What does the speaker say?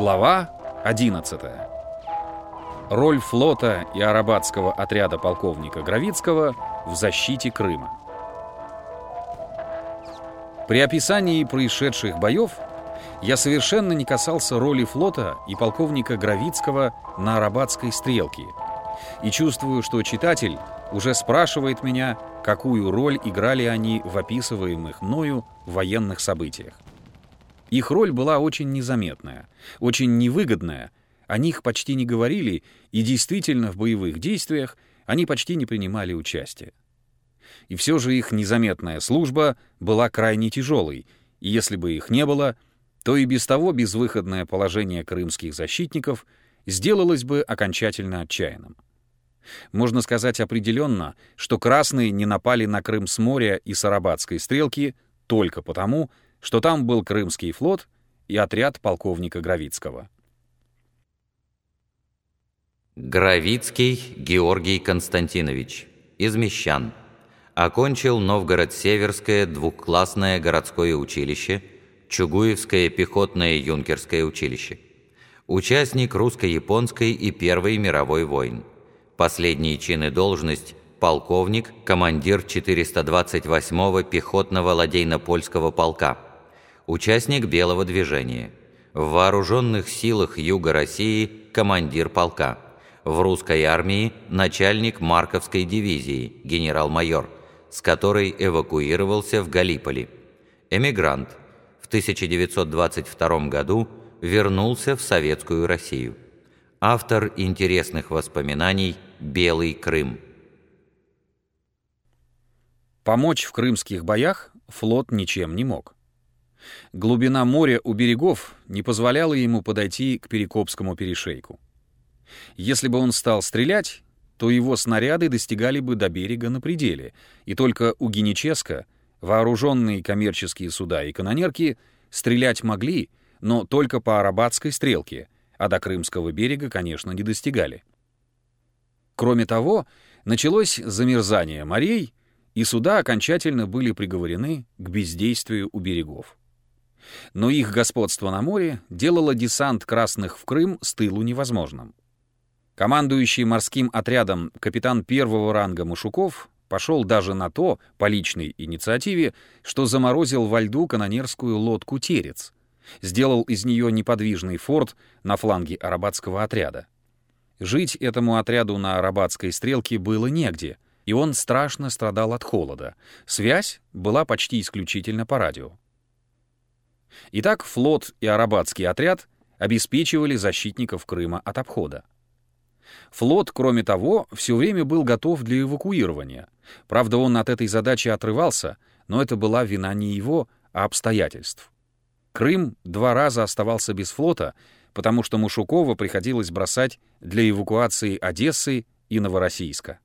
Глава 11. Роль флота и арабатского отряда полковника Гравицкого в защите Крыма. При описании происшедших боев я совершенно не касался роли флота и полковника Гравицкого на арабатской стрелке. И чувствую, что читатель уже спрашивает меня, какую роль играли они в описываемых мною военных событиях. Их роль была очень незаметная, очень невыгодная, о них почти не говорили, и действительно в боевых действиях они почти не принимали участия. И все же их незаметная служба была крайне тяжелой, и если бы их не было, то и без того безвыходное положение крымских защитников сделалось бы окончательно отчаянным. Можно сказать определенно, что красные не напали на Крым с моря и с Арабатской стрелки только потому, что там был Крымский флот и отряд полковника Гравицкого. Гравицкий Георгий Константинович, из Мещан. Окончил Новгород-Северское двухклассное городское училище, Чугуевское пехотное юнкерское училище. Участник русско-японской и Первой мировой войн. Последние чины должность полковник, командир 428-го пехотного ладейно-польского полка – участник Белого движения, в вооруженных силах Юга России командир полка, в русской армии начальник Марковской дивизии, генерал-майор, с которой эвакуировался в Галиполи. Эмигрант. В 1922 году вернулся в Советскую Россию. Автор интересных воспоминаний «Белый Крым». Помочь в крымских боях флот ничем не мог. Глубина моря у берегов не позволяла ему подойти к Перекопскому перешейку. Если бы он стал стрелять, то его снаряды достигали бы до берега на пределе, и только у Геническа вооруженные коммерческие суда и канонерки стрелять могли, но только по арабатской стрелке, а до Крымского берега, конечно, не достигали. Кроме того, началось замерзание морей, и суда окончательно были приговорены к бездействию у берегов но их господство на море делало десант красных в Крым с тылу невозможным. Командующий морским отрядом капитан первого ранга Машуков пошел даже на то, по личной инициативе, что заморозил во льду канонерскую лодку «Терец», сделал из нее неподвижный форт на фланге арабатского отряда. Жить этому отряду на арабатской стрелке было негде, и он страшно страдал от холода. Связь была почти исключительно по радио. Итак, флот и арабатский отряд обеспечивали защитников Крыма от обхода. Флот, кроме того, все время был готов для эвакуирования. Правда, он от этой задачи отрывался, но это была вина не его, а обстоятельств. Крым два раза оставался без флота, потому что Мушукова приходилось бросать для эвакуации Одессы и Новороссийска.